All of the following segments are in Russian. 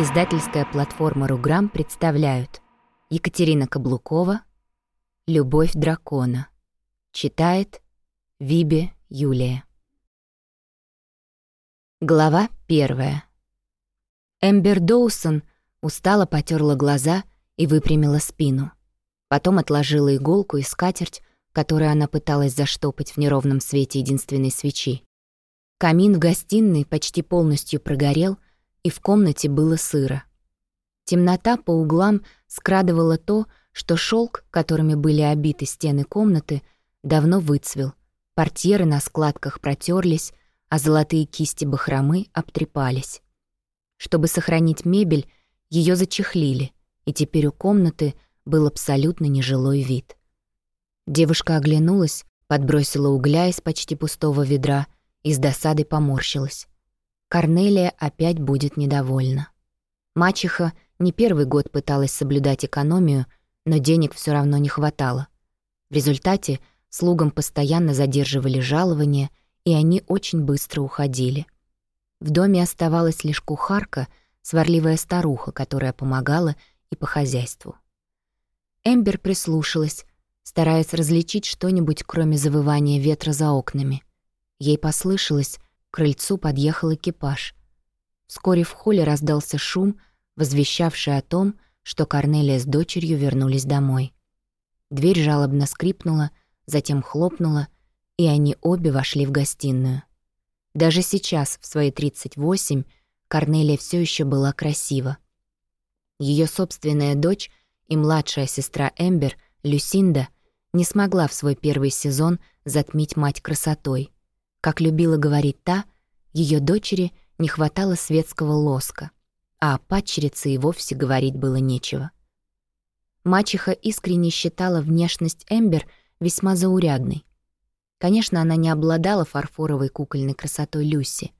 Издательская платформа «Руграм» представляют Екатерина Каблукова «Любовь дракона». Читает Вибе Юлия. Глава первая. Эмбер Доусон устало потерла глаза и выпрямила спину. Потом отложила иголку и скатерть, которую она пыталась заштопать в неровном свете единственной свечи. Камин в гостиной почти полностью прогорел, и в комнате было сыро. Темнота по углам скрадывала то, что шелк, которыми были обиты стены комнаты, давно выцвел. Портьеры на складках протерлись, а золотые кисти бахромы обтрепались. Чтобы сохранить мебель, ее зачехлили, и теперь у комнаты был абсолютно нежилой вид. Девушка оглянулась, подбросила угля из почти пустого ведра и с досадой поморщилась. Корнелия опять будет недовольна. Мачеха не первый год пыталась соблюдать экономию, но денег все равно не хватало. В результате слугам постоянно задерживали жалования, и они очень быстро уходили. В доме оставалась лишь кухарка, сварливая старуха, которая помогала и по хозяйству. Эмбер прислушалась, стараясь различить что-нибудь, кроме завывания ветра за окнами. Ей послышалось, к крыльцу подъехал экипаж. Вскоре в холле раздался шум, возвещавший о том, что Корнелия с дочерью вернулись домой. Дверь жалобно скрипнула, затем хлопнула, и они обе вошли в гостиную. Даже сейчас, в свои 38, Корнелия все еще была красива. Ее собственная дочь и младшая сестра Эмбер, Люсинда, не смогла в свой первый сезон затмить мать красотой. Как любила говорить та, ее дочери не хватало светского лоска, а о падчерице и вовсе говорить было нечего. Мачеха искренне считала внешность Эмбер весьма заурядной. Конечно, она не обладала фарфоровой кукольной красотой Люси,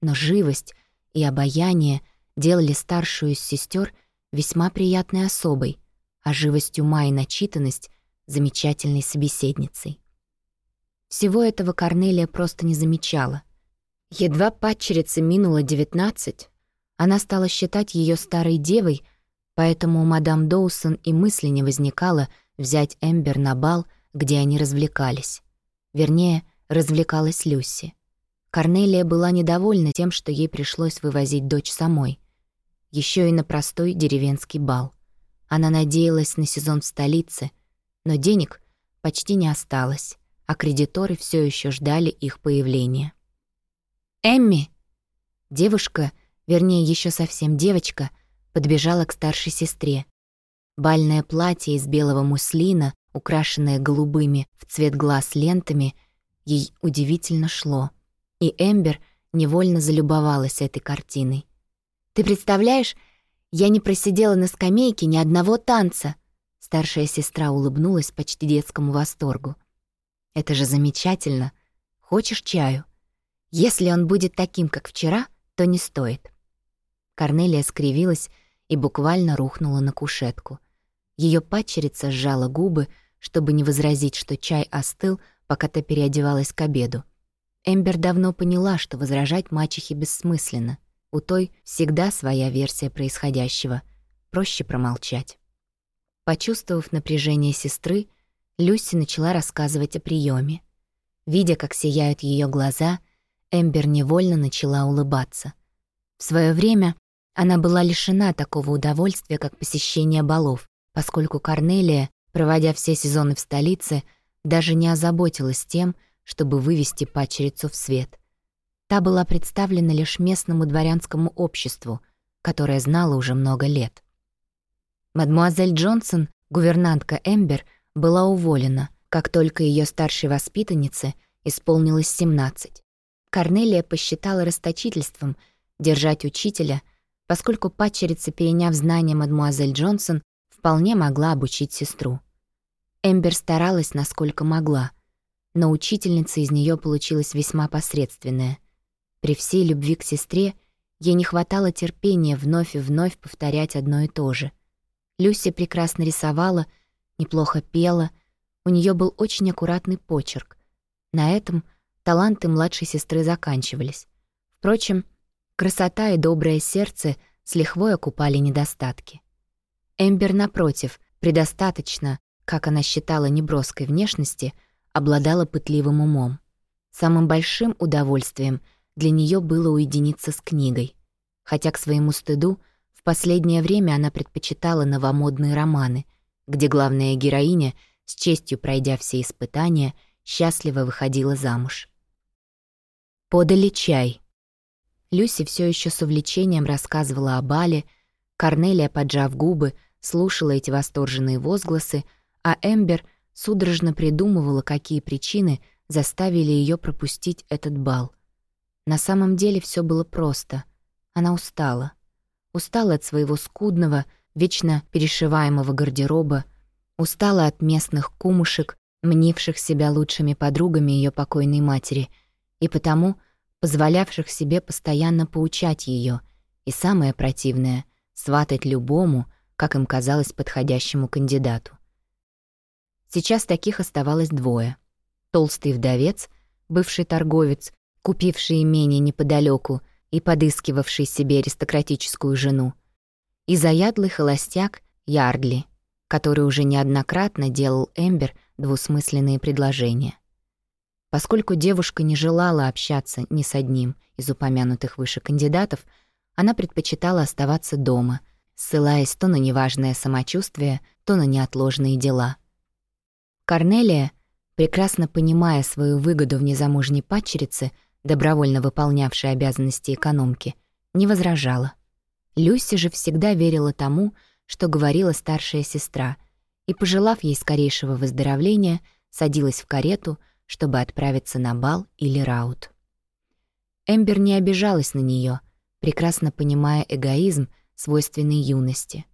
но живость и обаяние делали старшую из сестер весьма приятной особой, а живость ума и начитанность замечательной собеседницей. Всего этого Корнелия просто не замечала. Едва падчерица минула девятнадцать, она стала считать ее старой девой, поэтому у мадам Доусон и мысли не возникало взять Эмбер на бал, где они развлекались. Вернее, развлекалась Люси. Корнелия была недовольна тем, что ей пришлось вывозить дочь самой. Еще и на простой деревенский бал. Она надеялась на сезон в столице, но денег почти не осталось, а кредиторы все еще ждали их появления. «Эмми!» Девушка, вернее, еще совсем девочка, подбежала к старшей сестре. Бальное платье из белого муслина, украшенное голубыми в цвет глаз лентами, ей удивительно шло. И Эмбер невольно залюбовалась этой картиной. «Ты представляешь, я не просидела на скамейке ни одного танца!» Старшая сестра улыбнулась почти детскому восторгу. «Это же замечательно! Хочешь чаю? Если он будет таким, как вчера, то не стоит». Корнелия скривилась и буквально рухнула на кушетку. Ее падчерица сжала губы, чтобы не возразить, что чай остыл, пока та переодевалась к обеду. Эмбер давно поняла, что возражать мачехе бессмысленно. У той всегда своя версия происходящего. Проще промолчать. Почувствовав напряжение сестры, Люси начала рассказывать о приеме. Видя, как сияют ее глаза, Эмбер невольно начала улыбаться. В свое время она была лишена такого удовольствия, как посещение балов, поскольку Корнелия, проводя все сезоны в столице, даже не озаботилась тем, чтобы вывести падчерицу в свет. Та была представлена лишь местному дворянскому обществу, которое знало уже много лет. Мадмуазель Джонсон, гувернантка Эмбер, была уволена, как только ее старшей воспитаннице исполнилось 17. Корнелия посчитала расточительством держать учителя, поскольку падчерица, переняв знания мадмуазель Джонсон, вполне могла обучить сестру. Эмбер старалась, насколько могла, но учительница из нее получилась весьма посредственная. При всей любви к сестре ей не хватало терпения вновь и вновь повторять одно и то же — Люси прекрасно рисовала, неплохо пела, у нее был очень аккуратный почерк. На этом таланты младшей сестры заканчивались. Впрочем, красота и доброе сердце с лихвой окупали недостатки. Эмбер, напротив, предостаточно, как она считала неброской внешности, обладала пытливым умом. Самым большим удовольствием для нее было уединиться с книгой, хотя к своему стыду в последнее время она предпочитала новомодные романы, где главная героиня, с честью пройдя все испытания, счастливо выходила замуж. Подали чай. Люси все еще с увлечением рассказывала о бале, Корнелия, поджав губы, слушала эти восторженные возгласы, а Эмбер судорожно придумывала, какие причины заставили ее пропустить этот бал. На самом деле все было просто. Она устала. Устала от своего скудного, вечно перешиваемого гардероба, устала от местных кумушек, мнивших себя лучшими подругами ее покойной матери, и потому позволявших себе постоянно поучать ее, и самое противное — сватать любому, как им казалось, подходящему кандидату. Сейчас таких оставалось двое. Толстый вдовец, бывший торговец, купивший имение неподалеку и подыскивавший себе аристократическую жену, и заядлый холостяк Ярдли, который уже неоднократно делал Эмбер двусмысленные предложения. Поскольку девушка не желала общаться ни с одним из упомянутых выше кандидатов, она предпочитала оставаться дома, ссылаясь то на неважное самочувствие, то на неотложные дела. Корнелия, прекрасно понимая свою выгоду в незамужней падчерице, добровольно выполнявшей обязанности экономки, не возражала. Люси же всегда верила тому, что говорила старшая сестра, и, пожелав ей скорейшего выздоровления, садилась в карету, чтобы отправиться на бал или раут. Эмбер не обижалась на нее, прекрасно понимая эгоизм, свойственный юности.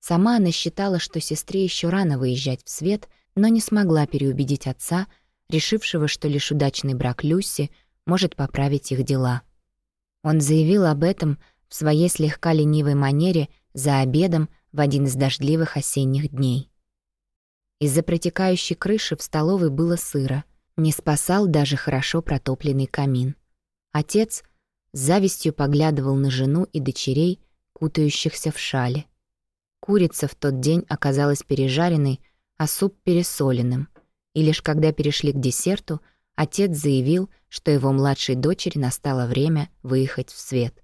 Сама она считала, что сестре еще рано выезжать в свет, но не смогла переубедить отца, решившего, что лишь удачный брак Люси может поправить их дела. Он заявил об этом в своей слегка ленивой манере за обедом в один из дождливых осенних дней. Из-за протекающей крыши в столовой было сыро, не спасал даже хорошо протопленный камин. Отец с завистью поглядывал на жену и дочерей, кутающихся в шале. Курица в тот день оказалась пережаренной, а суп пересоленным, и лишь когда перешли к десерту, отец заявил, что его младшей дочери настало время выехать в свет.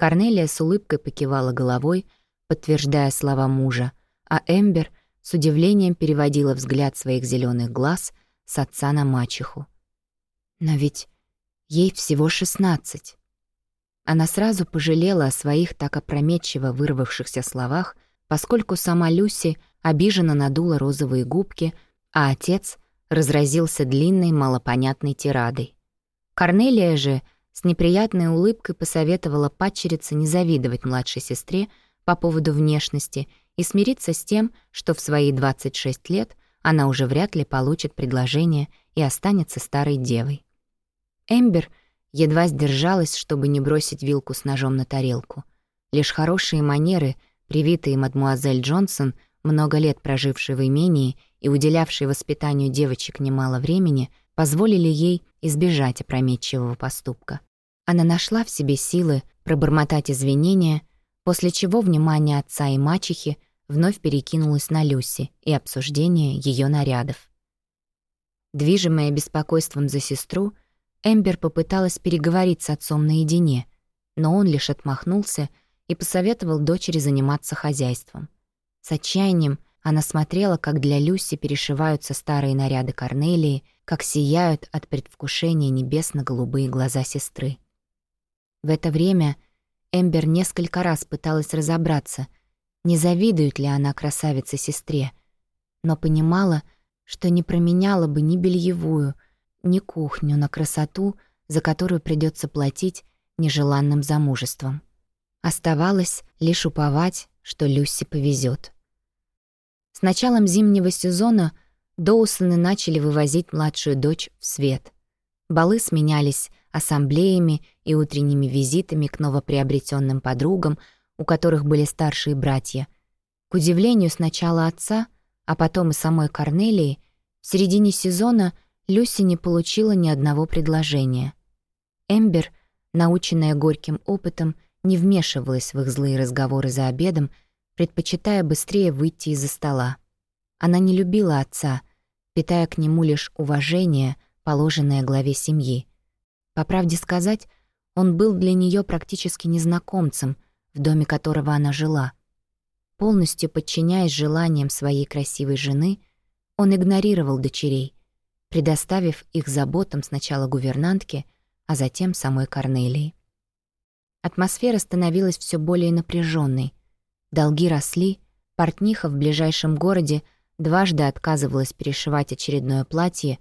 Корнелия с улыбкой покивала головой, подтверждая слова мужа, а Эмбер с удивлением переводила взгляд своих зеленых глаз с отца на мачеху. Но ведь ей всего шестнадцать. Она сразу пожалела о своих так опрометчиво вырвавшихся словах, поскольку сама Люси обиженно надула розовые губки, а отец разразился длинной малопонятной тирадой. Корнелия же с неприятной улыбкой посоветовала падчерице не завидовать младшей сестре по поводу внешности и смириться с тем, что в свои 26 лет она уже вряд ли получит предложение и останется старой девой. Эмбер едва сдержалась, чтобы не бросить вилку с ножом на тарелку. Лишь хорошие манеры, привитые мадмуазель Джонсон, много лет прожившей в имении и уделявшей воспитанию девочек немало времени, позволили ей избежать опрометчивого поступка. Она нашла в себе силы пробормотать извинения, после чего внимание отца и мачехи вновь перекинулось на Люси и обсуждение ее нарядов. Движимая беспокойством за сестру, Эмбер попыталась переговорить с отцом наедине, но он лишь отмахнулся и посоветовал дочери заниматься хозяйством. С отчаянием она смотрела, как для Люси перешиваются старые наряды Корнелии, как сияют от предвкушения небесно-голубые глаза сестры. В это время Эмбер несколько раз пыталась разобраться, не завидует ли она красавице-сестре, но понимала, что не променяла бы ни бельевую, ни кухню на красоту, за которую придется платить нежеланным замужеством. Оставалось лишь уповать, что Люси повезет. С началом зимнего сезона Доусоны начали вывозить младшую дочь в свет. Балы сменялись ассамблеями и утренними визитами к новоприобретенным подругам, у которых были старшие братья. К удивлению сначала отца, а потом и самой Корнелии, в середине сезона Люси не получила ни одного предложения. Эмбер, наученная горьким опытом, не вмешивалась в их злые разговоры за обедом, предпочитая быстрее выйти из-за стола. Она не любила отца, питая к нему лишь уважение, положенное главе семьи. По правде сказать, он был для нее практически незнакомцем, в доме которого она жила. Полностью подчиняясь желаниям своей красивой жены, он игнорировал дочерей, предоставив их заботам сначала гувернантке, а затем самой Корнелии. Атмосфера становилась все более напряженной. Долги росли, портниха в ближайшем городе дважды отказывалась перешивать очередное платье,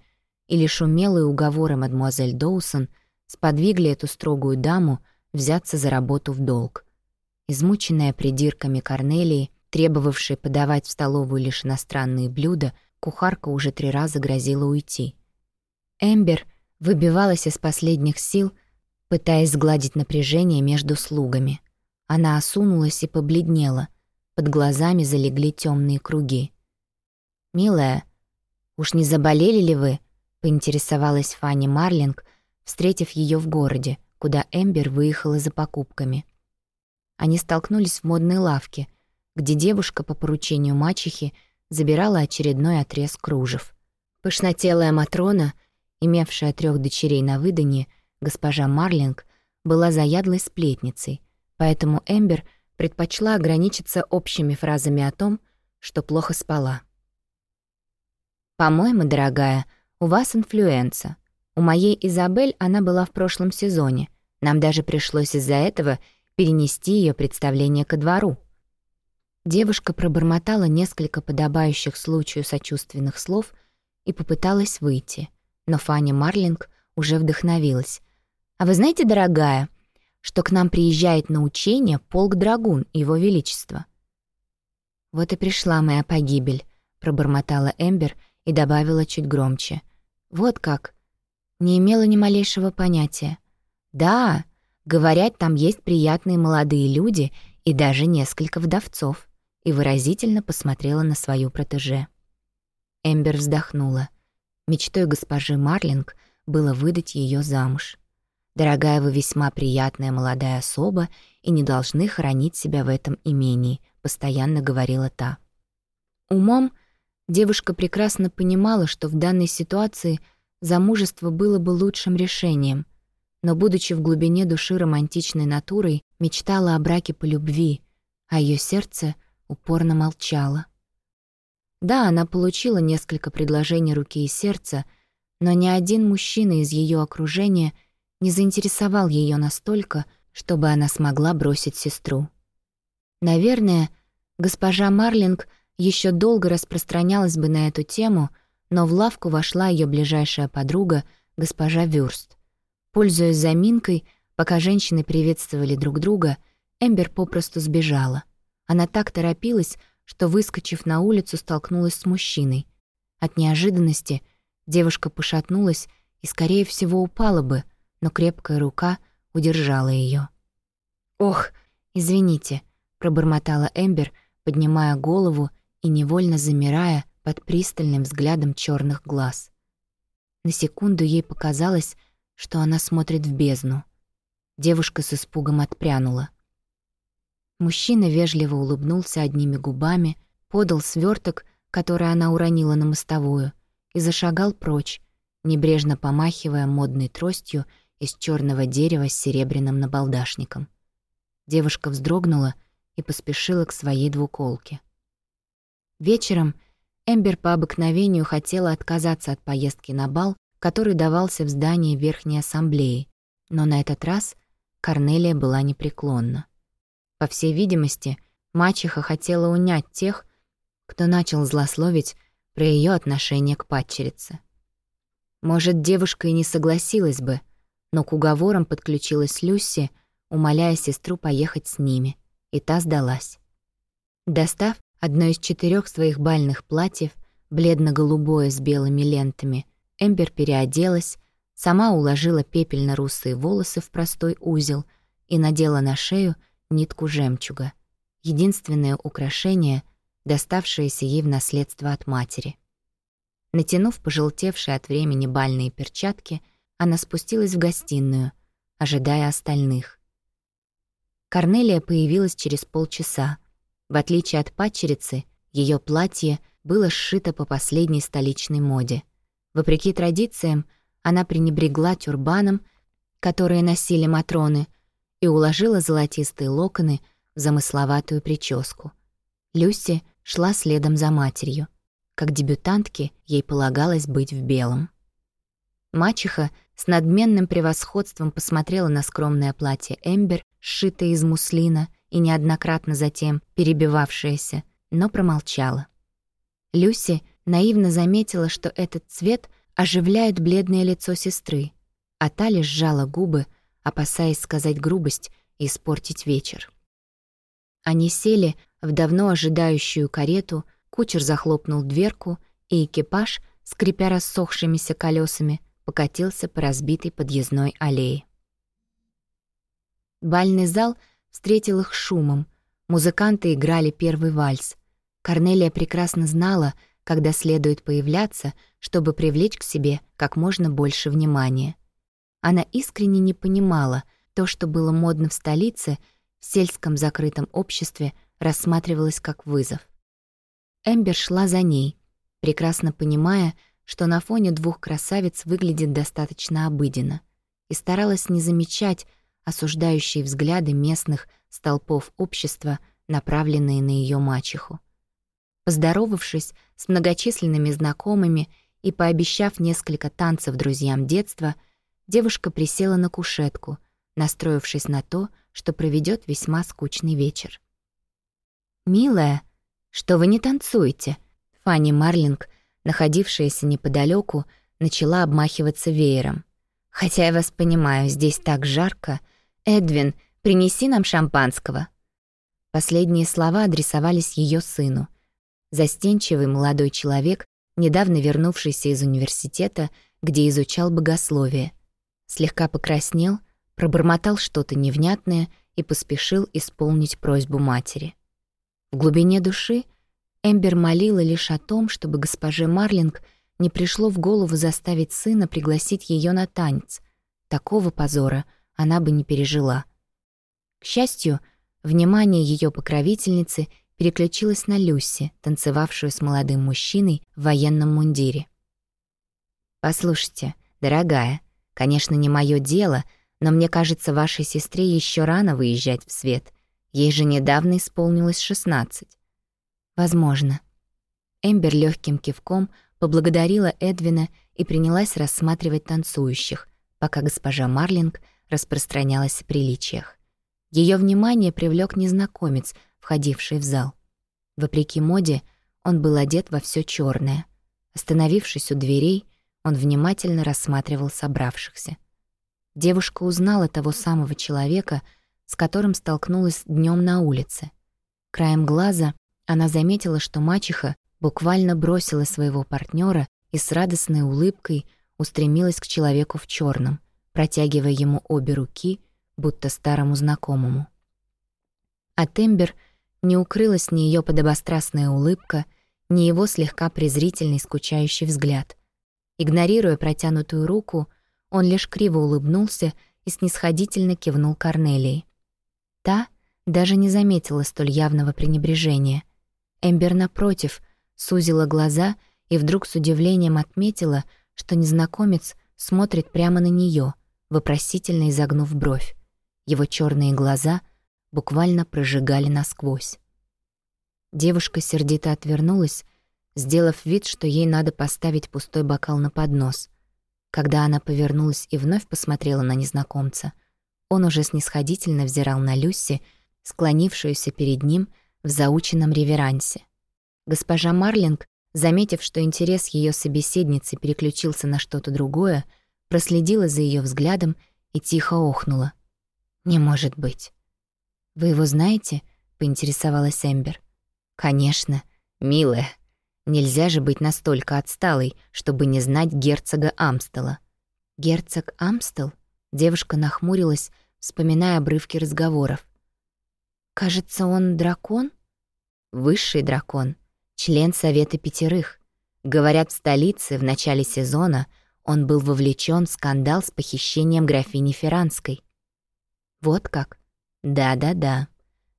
и лишь умелые уговоры мадемуазель Доусон сподвигли эту строгую даму взяться за работу в долг. Измученная придирками Корнелии, требовавшей подавать в столовую лишь иностранные блюда, кухарка уже три раза грозила уйти. Эмбер выбивалась из последних сил, пытаясь сгладить напряжение между слугами. Она осунулась и побледнела, под глазами залегли темные круги. «Милая, уж не заболели ли вы?» — поинтересовалась Фанни Марлинг, встретив ее в городе, куда Эмбер выехала за покупками. Они столкнулись в модной лавке, где девушка по поручению мачехи забирала очередной отрез кружев. Пышнотелая Матрона, имевшая трех дочерей на выданье, госпожа Марлинг, была заядлой сплетницей, поэтому Эмбер предпочла ограничиться общими фразами о том, что плохо спала. «По-моему, дорогая, у вас инфлюенса. У моей Изабель она была в прошлом сезоне. Нам даже пришлось из-за этого перенести ее представление ко двору». Девушка пробормотала несколько подобающих случаю сочувственных слов и попыталась выйти. Но Фанни Марлинг уже вдохновилась. «А вы знаете, дорогая, что к нам приезжает на учение полк Драгун Его Величества?» «Вот и пришла моя погибель», — пробормотала Эмбер — и добавила чуть громче. «Вот как?» Не имела ни малейшего понятия. «Да, говорят, там есть приятные молодые люди и даже несколько вдовцов», и выразительно посмотрела на свою протеже. Эмбер вздохнула. Мечтой госпожи Марлинг было выдать ее замуж. «Дорогая, вы весьма приятная молодая особа и не должны хранить себя в этом имении», — постоянно говорила та. Умом Девушка прекрасно понимала, что в данной ситуации замужество было бы лучшим решением, но, будучи в глубине души романтичной натурой, мечтала о браке по любви, а ее сердце упорно молчало. Да, она получила несколько предложений руки и сердца, но ни один мужчина из ее окружения не заинтересовал ее настолько, чтобы она смогла бросить сестру. Наверное, госпожа Марлинг — еще долго распространялась бы на эту тему, но в лавку вошла ее ближайшая подруга, госпожа Вюрст. Пользуясь заминкой, пока женщины приветствовали друг друга, Эмбер попросту сбежала. Она так торопилась, что, выскочив на улицу, столкнулась с мужчиной. От неожиданности девушка пошатнулась и, скорее всего, упала бы, но крепкая рука удержала ее. «Ох, извините», — пробормотала Эмбер, поднимая голову и невольно замирая под пристальным взглядом черных глаз. На секунду ей показалось, что она смотрит в бездну. Девушка с испугом отпрянула. Мужчина вежливо улыбнулся одними губами, подал сверток, который она уронила на мостовую, и зашагал прочь, небрежно помахивая модной тростью из черного дерева с серебряным набалдашником. Девушка вздрогнула и поспешила к своей двуколке. Вечером Эмбер по обыкновению хотела отказаться от поездки на бал, который давался в здании Верхней Ассамблеи, но на этот раз Корнелия была непреклонна. По всей видимости, мачеха хотела унять тех, кто начал злословить про ее отношение к падчерице. Может, девушка и не согласилась бы, но к уговорам подключилась Люси, умоляя сестру поехать с ними, и та сдалась. Достав Одно из четырех своих бальных платьев, бледно-голубое с белыми лентами, Эмбер переоделась, сама уложила пепельно-русые волосы в простой узел и надела на шею нитку жемчуга, единственное украшение, доставшееся ей в наследство от матери. Натянув пожелтевшие от времени бальные перчатки, она спустилась в гостиную, ожидая остальных. Корнелия появилась через полчаса. В отличие от падчерицы, ее платье было сшито по последней столичной моде. Вопреки традициям, она пренебрегла тюрбаном, которые носили матроны, и уложила золотистые локоны в замысловатую прическу. Люси шла следом за матерью. Как дебютантке ей полагалось быть в белом. Мачеха с надменным превосходством посмотрела на скромное платье Эмбер, сшитое из муслина и неоднократно затем перебивавшееся, но промолчала. Люси наивно заметила, что этот цвет оживляет бледное лицо сестры, а та лишь сжала губы, опасаясь сказать грубость и испортить вечер. Они сели в давно ожидающую карету, кучер захлопнул дверку, и экипаж, скрипя рассохшимися колесами, покатился по разбитой подъездной аллее. Бальный зал встретил их шумом. Музыканты играли первый вальс. Корнелия прекрасно знала, когда следует появляться, чтобы привлечь к себе как можно больше внимания. Она искренне не понимала, то, что было модно в столице, в сельском закрытом обществе рассматривалось как вызов. Эмбер шла за ней, прекрасно понимая, что на фоне двух красавиц выглядит достаточно обыденно, и старалась не замечать осуждающие взгляды местных столпов общества, направленные на ее мачеху. Поздоровавшись с многочисленными знакомыми и пообещав несколько танцев друзьям детства, девушка присела на кушетку, настроившись на то, что проведет весьма скучный вечер. «Милая, что вы не танцуете?» Фанни Марлинг находившаяся неподалеку, начала обмахиваться веером. «Хотя я вас понимаю, здесь так жарко. Эдвин, принеси нам шампанского». Последние слова адресовались ее сыну. Застенчивый молодой человек, недавно вернувшийся из университета, где изучал богословие. Слегка покраснел, пробормотал что-то невнятное и поспешил исполнить просьбу матери. В глубине души — Эмбер молила лишь о том, чтобы госпоже Марлинг не пришло в голову заставить сына пригласить ее на танец. Такого позора она бы не пережила. К счастью, внимание ее покровительницы переключилось на Люси, танцевавшую с молодым мужчиной в военном мундире. «Послушайте, дорогая, конечно, не мое дело, но мне кажется, вашей сестре еще рано выезжать в свет. Ей же недавно исполнилось шестнадцать. Возможно. Эмбер легким кивком поблагодарила Эдвина и принялась рассматривать танцующих, пока госпожа Марлинг распространялась о приличиях. Ее внимание привлек незнакомец, входивший в зал. Вопреки моде, он был одет во все черное. Остановившись у дверей, он внимательно рассматривал собравшихся. Девушка узнала того самого человека, с которым столкнулась днем на улице. Краем глаза она заметила, что мачеха буквально бросила своего партнера и с радостной улыбкой устремилась к человеку в черном, протягивая ему обе руки, будто старому знакомому. От Эмбер не укрылась ни ее подобострастная улыбка, ни его слегка презрительный скучающий взгляд. Игнорируя протянутую руку, он лишь криво улыбнулся и снисходительно кивнул Корнелии. Та даже не заметила столь явного пренебрежения. Эмбер, напротив, сузила глаза и вдруг с удивлением отметила, что незнакомец смотрит прямо на нее, вопросительно изогнув бровь. Его черные глаза буквально прожигали насквозь. Девушка сердито отвернулась, сделав вид, что ей надо поставить пустой бокал на поднос. Когда она повернулась и вновь посмотрела на незнакомца, он уже снисходительно взирал на Люси, склонившуюся перед ним в заученном реверансе. Госпожа Марлинг, заметив, что интерес ее собеседницы переключился на что-то другое, проследила за ее взглядом и тихо охнула. «Не может быть». «Вы его знаете?» — поинтересовалась Эмбер. «Конечно, милая. Нельзя же быть настолько отсталой, чтобы не знать герцога Амстела». «Герцог Амстел?» Девушка нахмурилась, вспоминая обрывки разговоров. Кажется, он дракон? Высший дракон, член Совета Пятерых. Говорят, в столице в начале сезона он был вовлечен в скандал с похищением графини Ферранской. Вот как. Да-да-да.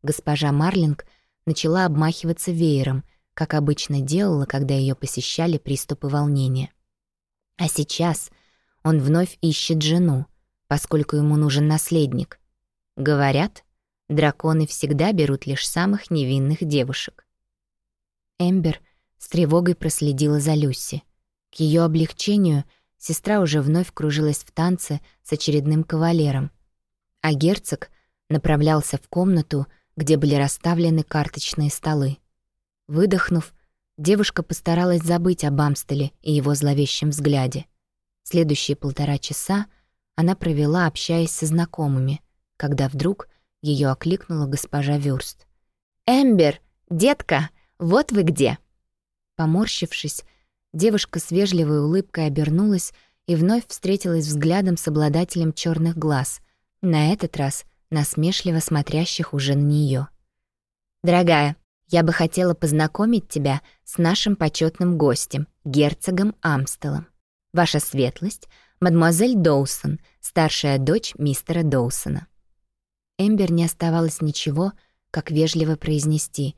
Госпожа Марлинг начала обмахиваться веером, как обычно делала, когда ее посещали приступы волнения. А сейчас он вновь ищет жену, поскольку ему нужен наследник. Говорят, драконы всегда берут лишь самых невинных девушек. Эмбер с тревогой проследила за Люси. К ее облегчению сестра уже вновь кружилась в танце с очередным кавалером, а герцог направлялся в комнату, где были расставлены карточные столы. Выдохнув, девушка постаралась забыть об Амстеле и его зловещем взгляде. Следующие полтора часа она провела, общаясь со знакомыми, когда вдруг ее окликнула госпожа Вюрст. «Эмбер, детка, вот вы где!» Поморщившись, девушка с вежливой улыбкой обернулась и вновь встретилась взглядом с обладателем черных глаз, на этот раз насмешливо смотрящих уже на нее. «Дорогая, я бы хотела познакомить тебя с нашим почетным гостем, герцогом Амстелом. Ваша светлость — мадемуазель Доусон, старшая дочь мистера Доусона». Эмбер не оставалось ничего, как вежливо произнести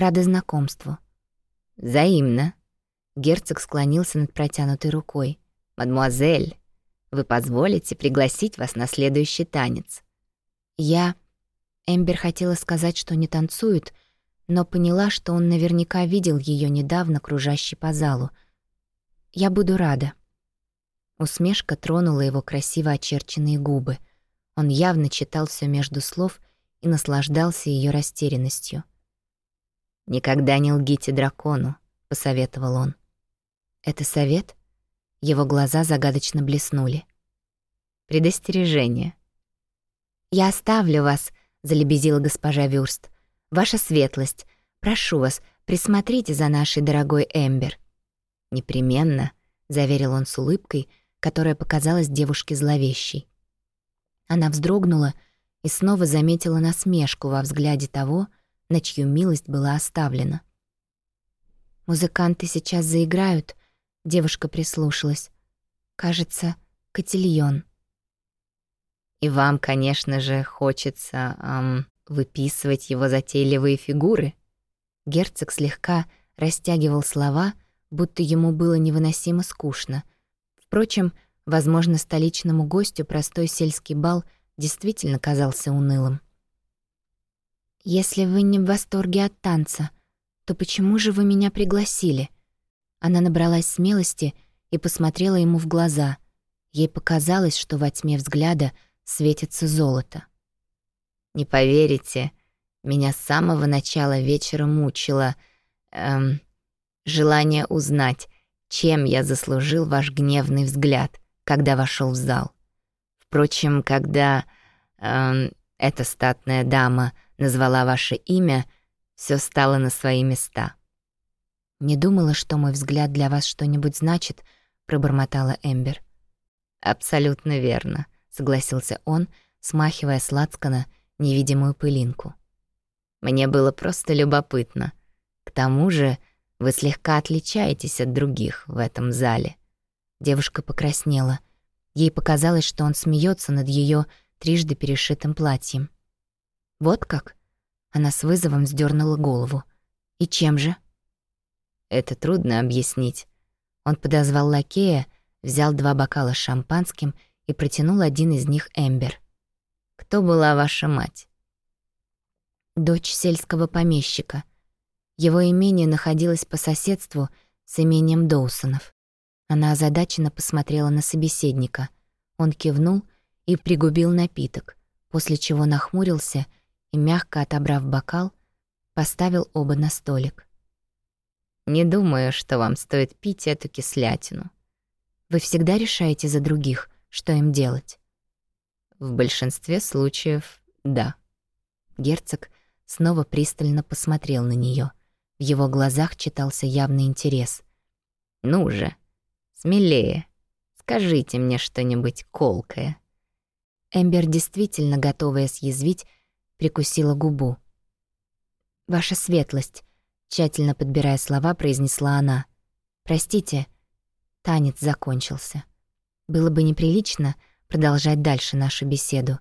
«Рада знакомству». «Взаимно». Герцог склонился над протянутой рукой. «Мадемуазель, вы позволите пригласить вас на следующий танец?» Я... Эмбер хотела сказать, что не танцует, но поняла, что он наверняка видел ее недавно кружащей по залу. «Я буду рада». Усмешка тронула его красиво очерченные губы. Он явно читал все между слов и наслаждался ее растерянностью. «Никогда не лгите дракону», — посоветовал он. «Это совет?» Его глаза загадочно блеснули. «Предостережение. «Я оставлю вас», — залебезила госпожа Вюрст. «Ваша светлость, прошу вас, присмотрите за нашей дорогой Эмбер». «Непременно», — заверил он с улыбкой, которая показалась девушке зловещей. Она вздрогнула и снова заметила насмешку во взгляде того, на чью милость была оставлена. «Музыканты сейчас заиграют», — девушка прислушалась. «Кажется, котельон». И вам, конечно же, хочется эм, выписывать его затейливые фигуры. Герцог слегка растягивал слова, будто ему было невыносимо скучно. Впрочем, возможно, столичному гостю простой сельский бал действительно казался унылым. «Если вы не в восторге от танца, то почему же вы меня пригласили?» Она набралась смелости и посмотрела ему в глаза. Ей показалось, что во тьме взгляда — светится золото. Не поверите, меня с самого начала вечера мучило эм, желание узнать, чем я заслужил ваш гневный взгляд, когда вошел в зал. Впрочем, когда эм, эта статная дама назвала ваше имя, все стало на свои места. «Не думала, что мой взгляд для вас что-нибудь значит», — пробормотала Эмбер. «Абсолютно верно», — согласился он, смахивая с лацкана невидимую пылинку. «Мне было просто любопытно. К тому же вы слегка отличаетесь от других в этом зале». Девушка покраснела. Ей показалось, что он смеется над ее трижды перешитым платьем. «Вот как?» Она с вызовом вздернула голову. «И чем же?» «Это трудно объяснить». Он подозвал лакея, взял два бокала с шампанским — и протянул один из них Эмбер. «Кто была ваша мать?» «Дочь сельского помещика. Его имение находилось по соседству с имением Доусонов». Она озадаченно посмотрела на собеседника. Он кивнул и пригубил напиток, после чего нахмурился и, мягко отобрав бокал, поставил оба на столик. «Не думаю, что вам стоит пить эту кислятину. Вы всегда решаете за других», что им делать? В большинстве случаев — да. Герцог снова пристально посмотрел на нее. В его глазах читался явный интерес. «Ну же, смелее, скажите мне что-нибудь колкое». Эмбер, действительно готовая съязвить, прикусила губу. «Ваша светлость», — тщательно подбирая слова, произнесла она. «Простите, танец закончился». Было бы неприлично продолжать дальше нашу беседу.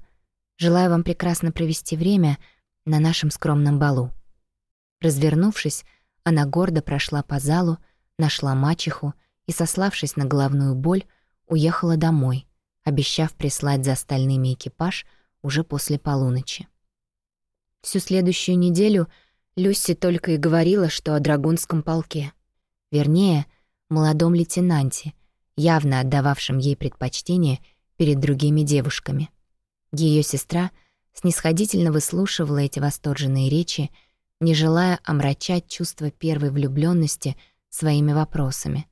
Желаю вам прекрасно провести время на нашем скромном балу». Развернувшись, она гордо прошла по залу, нашла мачеху и, сославшись на головную боль, уехала домой, обещав прислать за остальными экипаж уже после полуночи. Всю следующую неделю Люси только и говорила, что о драгунском полке. Вернее, молодом лейтенанте, явно отдававшем ей предпочтение перед другими девушками. Ее сестра снисходительно выслушивала эти восторженные речи, не желая омрачать чувство первой влюбленности своими вопросами.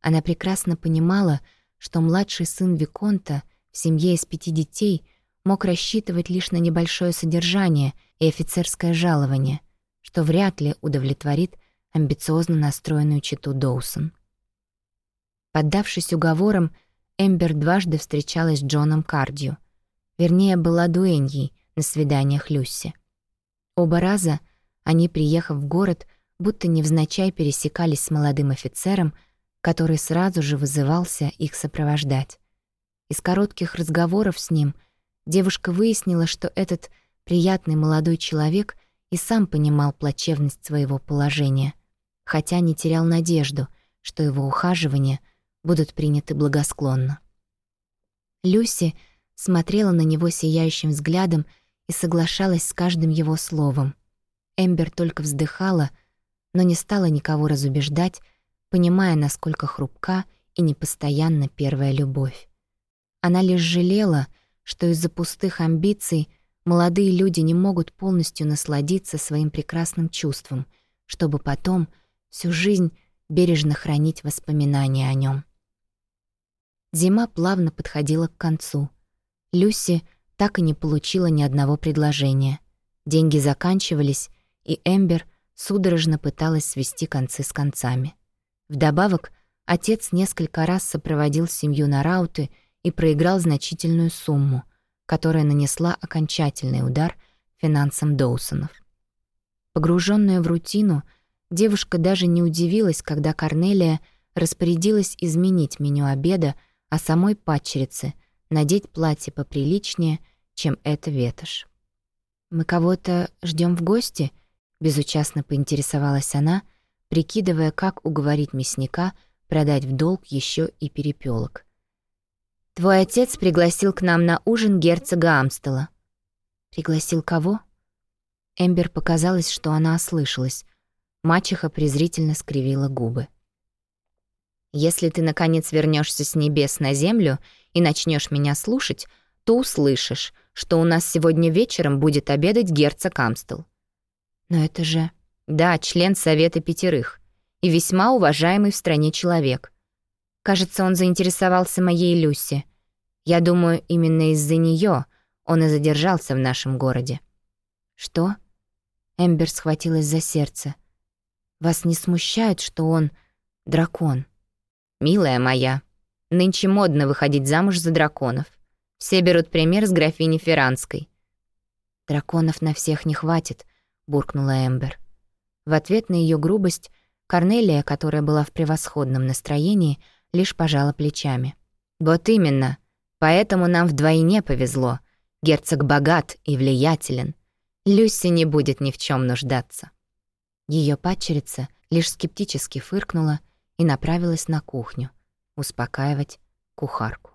Она прекрасно понимала, что младший сын Виконта в семье из пяти детей мог рассчитывать лишь на небольшое содержание и офицерское жалование, что вряд ли удовлетворит амбициозно настроенную читу Доусон. Поддавшись уговорам, Эмбер дважды встречалась с Джоном Кардью, вернее, была дуэньей на свиданиях Люси. Оба раза они, приехав в город, будто невзначай пересекались с молодым офицером, который сразу же вызывался их сопровождать. Из коротких разговоров с ним девушка выяснила, что этот приятный молодой человек и сам понимал плачевность своего положения, хотя не терял надежду, что его ухаживания будут приняты благосклонно. Люси смотрела на него сияющим взглядом и соглашалась с каждым его словом. Эмбер только вздыхала, но не стала никого разубеждать, понимая, насколько хрупка и непостоянна первая любовь. Она лишь жалела, что из-за пустых амбиций молодые люди не могут полностью насладиться своим прекрасным чувством, чтобы потом всю жизнь бережно хранить воспоминания о нем. Зима плавно подходила к концу. Люси так и не получила ни одного предложения. Деньги заканчивались, и Эмбер судорожно пыталась свести концы с концами. Вдобавок, отец несколько раз сопроводил семью на рауты и проиграл значительную сумму, которая нанесла окончательный удар финансам Доусонов. Погруженная в рутину, девушка даже не удивилась, когда Корнелия распорядилась изменить меню обеда, а самой падчерице надеть платье поприличнее, чем эта ветошь. «Мы кого-то ждем в гости?» — безучастно поинтересовалась она — прикидывая, как уговорить мясника продать в долг еще и перепелок. «Твой отец пригласил к нам на ужин герцога Амстела». «Пригласил кого?» Эмбер показалось, что она ослышалась. Мачеха презрительно скривила губы. «Если ты, наконец, вернешься с небес на землю и начнешь меня слушать, то услышишь, что у нас сегодня вечером будет обедать герцог Амстел». «Но это же...» Да, член Совета Пятерых. И весьма уважаемый в стране человек. Кажется, он заинтересовался моей Люси. Я думаю, именно из-за нее он и задержался в нашем городе. Что? Эмбер схватилась за сердце. Вас не смущает, что он дракон? Милая моя, нынче модно выходить замуж за драконов. Все берут пример с графини Ферранской. Драконов на всех не хватит, буркнула Эмбер. В ответ на ее грубость Корнелия, которая была в превосходном настроении, лишь пожала плечами. «Вот именно. Поэтому нам вдвойне повезло. Герцог богат и влиятелен. Люси не будет ни в чем нуждаться». Ее падчерица лишь скептически фыркнула и направилась на кухню успокаивать кухарку.